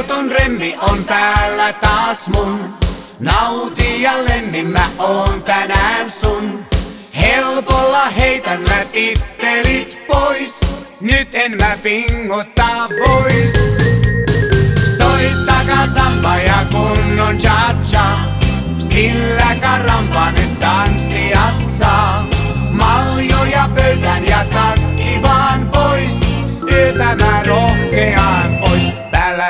Hervoton remmi on päällä taas mun. Nauti ja lemmin mä oon tänään sun. Helpolla heitän mä tittelit pois. Nyt en mä pingottaa vois. Soittakaa samba ja kunnon cha-cha. Sillä karampa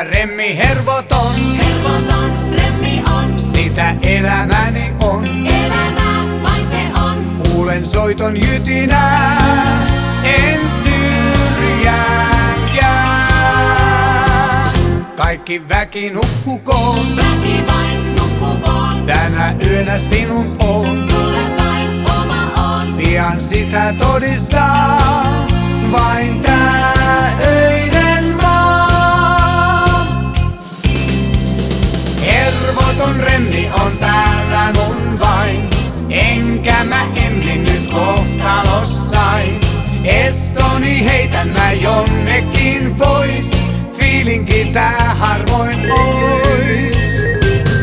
Remmi hervoton. Hervoton remmi on, Sitä elämäni on. elämä vain se on. Kuulen soiton jytinää, en syrjään jää. Kaikki väki nukkukoon, Väki vain nukkukoon, tänä yönä sinun on. sulle vain oma on. Pian sitä todistaa, vain tää Estoni heitän mä jonnekin pois, fiilinki tää harvoin ois.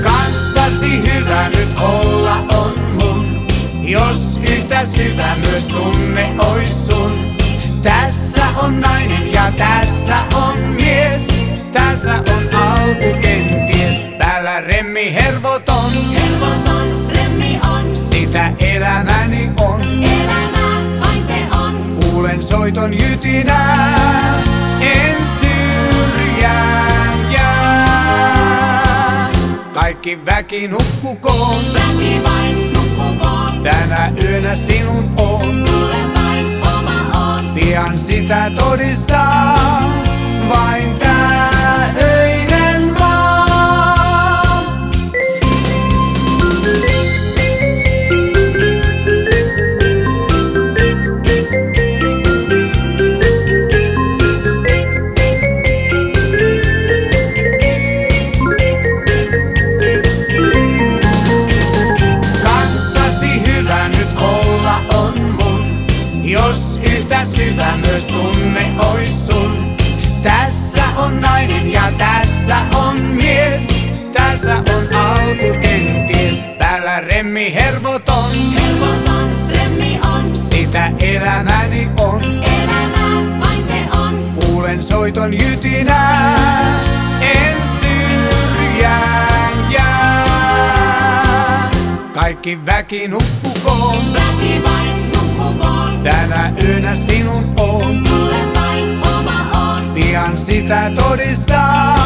Kanssasi hyvä nyt olla on mun, jos yhtä syvä myös tunne ois sun. Tässä on nainen ja tässä on mies, tässä on alku kenties. Päällä remmi hervoton, Hervoton remmi on, sitä elämäni Soiton jytinää, en syrjään jää. Kaikki väki nukkukoon, Väki vain nukkukoon, tänä yönä sinun on. sulle vain oma on. Pian sitä todistaa, vain jos yhtä syvä myös tunne ois sun. Tässä on nainen ja tässä on mies, tässä on alku kenties. Päällä remmi hervoton, Hervoton remmi on, sitä elämäni on. elämä vain se on. Kuulen soiton jytinää, en syrjään jää. Kaikki väki nukkukoon, Väki vain tänä yönä sinun on. sulle vain oma on. Pian sitä todistaa,